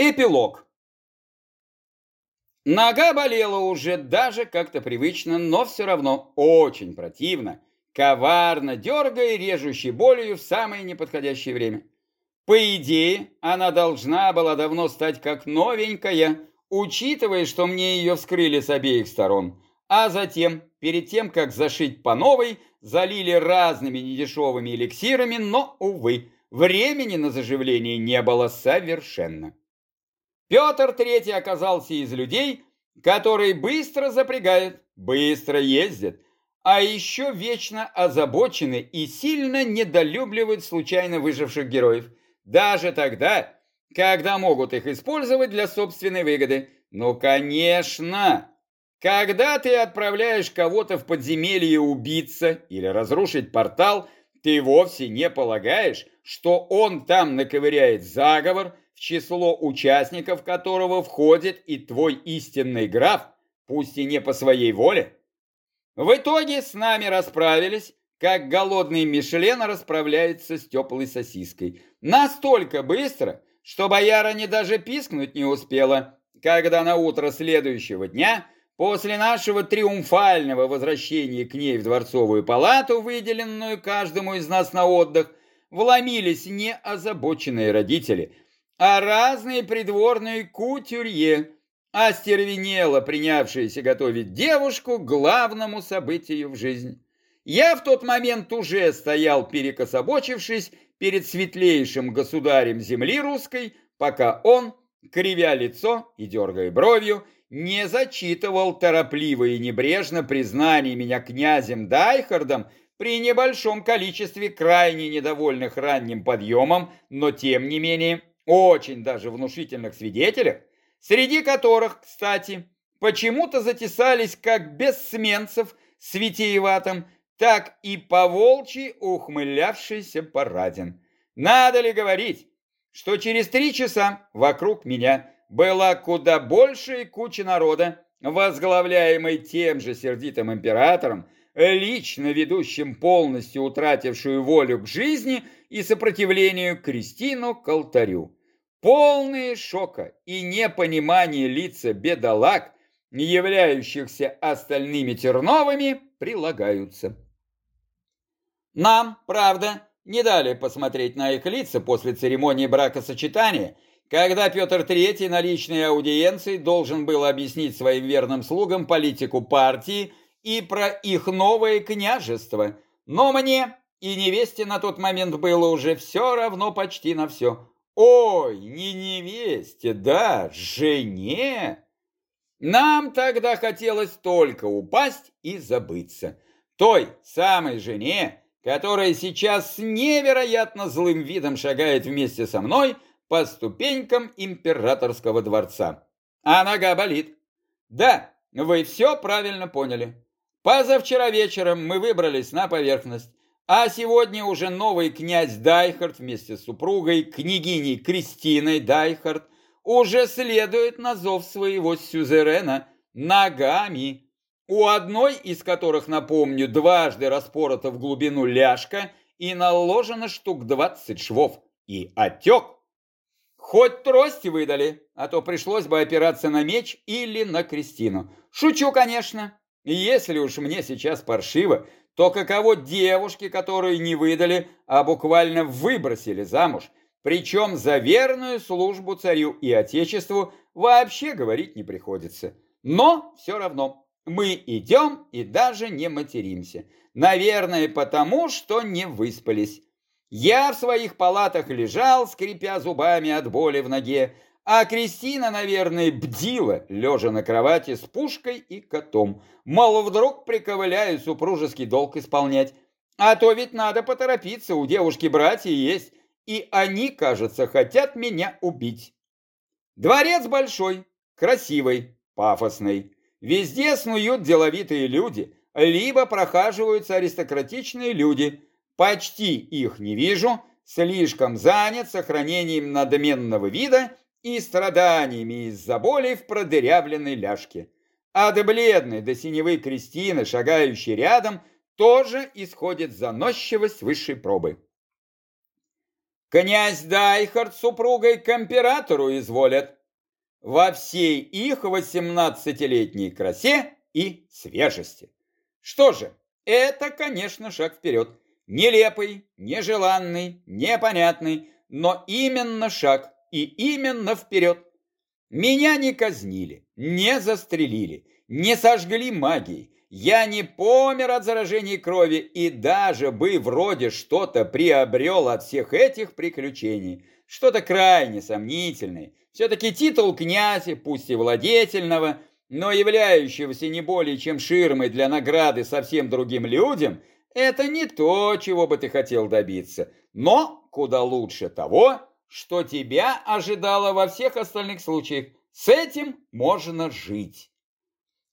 Эпилог. Нога болела уже даже как-то привычно, но все равно очень противно, коварно дергая и режущей болью в самое неподходящее время. По идее, она должна была давно стать как новенькая, учитывая, что мне ее вскрыли с обеих сторон, а затем, перед тем, как зашить по новой, залили разными недешевыми эликсирами, но, увы, времени на заживление не было совершенно. Петр III оказался из людей, которые быстро запрягают, быстро ездят, а еще вечно озабочены и сильно недолюбливают случайно выживших героев, даже тогда, когда могут их использовать для собственной выгоды. Ну, конечно! Когда ты отправляешь кого-то в подземелье убиться или разрушить портал, ты вовсе не полагаешь, что он там наковыряет заговор, в число участников которого входит и твой истинный граф, пусть и не по своей воле. В итоге с нами расправились, как голодный Мишлен расправляется с теплой сосиской. Настолько быстро, что боярыня даже пискнуть не успела, когда на утро следующего дня, после нашего триумфального возвращения к ней в дворцовую палату, выделенную каждому из нас на отдых, вломились неозабоченные родители – а разные придворные кутюрье, остервенело принявшиеся готовить девушку к главному событию в жизни. Я в тот момент уже стоял, перекособочившись, перед светлейшим государем земли русской, пока он, кривя лицо и дергая бровью, не зачитывал торопливо и небрежно признание меня князем Дайхардом при небольшом количестве крайне недовольных ранним подъемом, но тем не менее очень даже внушительных свидетелях, среди которых, кстати, почему-то затесались как бессменцев с витиеватым, так и поволчий ухмылявшийся Парадин. Надо ли говорить, что через три часа вокруг меня была куда большая куча народа, возглавляемой тем же сердитым императором, лично ведущим полностью утратившую волю к жизни и сопротивлению Кристину к алтарю. Полные шока и непонимание лица бедолаг, являющихся остальными Терновыми, прилагаются. Нам, правда, не дали посмотреть на их лица после церемонии бракосочетания, когда Петр III на личной аудиенции должен был объяснить своим верным слугам политику партии и про их новое княжество. Но мне и невесте на тот момент было уже все равно почти на все. Ой, не невесте, да, жене. Нам тогда хотелось только упасть и забыться. Той самой жене, которая сейчас с невероятно злым видом шагает вместе со мной по ступенькам императорского дворца. А нога болит. Да, вы все правильно поняли. Позавчера вечером мы выбрались на поверхность. А сегодня уже новый князь Дайхард вместе с супругой, княгиней Кристиной Дайхард, уже следует на зов своего сюзерена ногами, у одной из которых, напомню, дважды распорота в глубину ляжка и наложено штук двадцать швов, и отек. Хоть трости выдали, а то пришлось бы опираться на меч или на Кристину. Шучу, конечно. Если уж мне сейчас паршиво, то каково девушки, которые не выдали, а буквально выбросили замуж, причем за верную службу царю и отечеству вообще говорить не приходится. Но все равно мы идем и даже не материмся. Наверное, потому что не выспались. Я в своих палатах лежал, скрипя зубами от боли в ноге, а Кристина, наверное, бдила, лежа на кровати с пушкой и котом. Мало вдруг приковыляю супружеский долг исполнять. А то ведь надо поторопиться, у девушки братья есть, и они, кажется, хотят меня убить. Дворец большой, красивый, пафосный. Везде снуют деловитые люди, либо прохаживаются аристократичные люди. Почти их не вижу, слишком занят сохранением надменного вида и страданиями из-за боли в продырявленной ляжке. А от бледной до синевы Кристины, шагающей рядом, тоже исходит заносчивость высшей пробы. Князь Дайхард с супругой к императору изволят. Во всей их восемнадцатилетней красе и свежести. Что же, это, конечно, шаг вперед. Нелепый, нежеланный, непонятный, но именно шаг и именно вперед. Меня не казнили, не застрелили, не сожгли магией. Я не помер от заражения крови и даже бы вроде что-то приобрел от всех этих приключений. Что-то крайне сомнительное. Все-таки титул князя, пусть и владетельного, но являющегося не более чем ширмой для награды совсем другим людям, это не то, чего бы ты хотел добиться, но куда лучше того, что тебя ожидало во всех остальных случаях. С этим можно жить.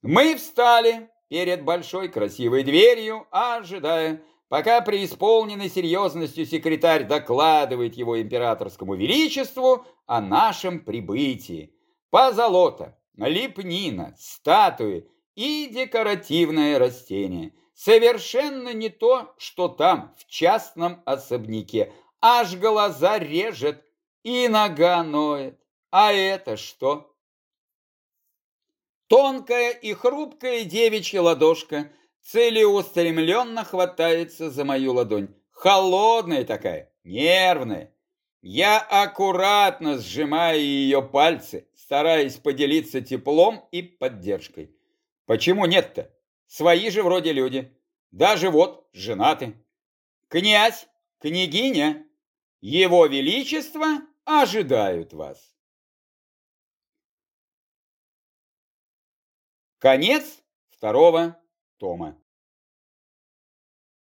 Мы встали перед большой красивой дверью, ожидая, пока преисполненный серьезностью секретарь докладывает его императорскому величеству о нашем прибытии. Позолота, лепнина, статуи и декоративное растение. Совершенно не то, что там, в частном особняке. Аж глаза режет и нога ноет. А это что? Тонкая и хрупкая девичья ладошка целеустремленно хватается за мою ладонь. Холодная такая, нервная. Я аккуратно сжимаю ее пальцы, стараясь поделиться теплом и поддержкой. Почему нет-то? Свои же вроде люди. Даже вот женаты. Князь, княгиня, его величество ожидают вас. Конец второго тома.